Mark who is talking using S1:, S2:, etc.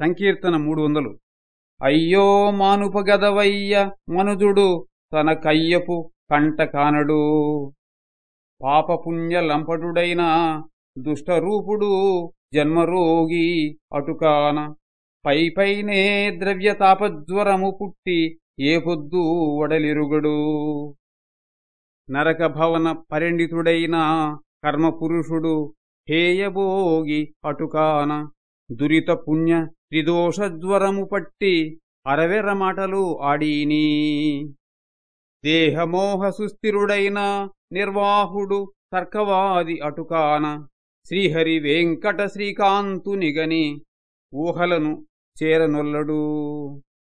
S1: సంకీర్తన మూడు వందలు అయ్యో మానుపగదవయ్య మనుజుడు తన కయ్యపు కంట కానడు పాపపుణ్య లంపటుడైన దుష్టరూపుడు జన్మరోగి అటుకాన. పై పైనే ద్రవ్యతాపజ్వరము పుట్టి ఏ పొద్దు వడలిరుగడు. నరక భవన పరిణితుడైన కర్మపురుషుడు హేయభోగి అటుకాన. దురిత పుణ్య త్రిదోషజ్వరము పట్టి అరవెర్ర మాటలు ఆడీని. దేహమోహ సుస్థిరుడైన నిర్వాహుడు తర్కవాది అటుకాన. శ్రీహరి వెంకట శ్రీకాంతునిగని ఊహలను చేరనొల్లడు.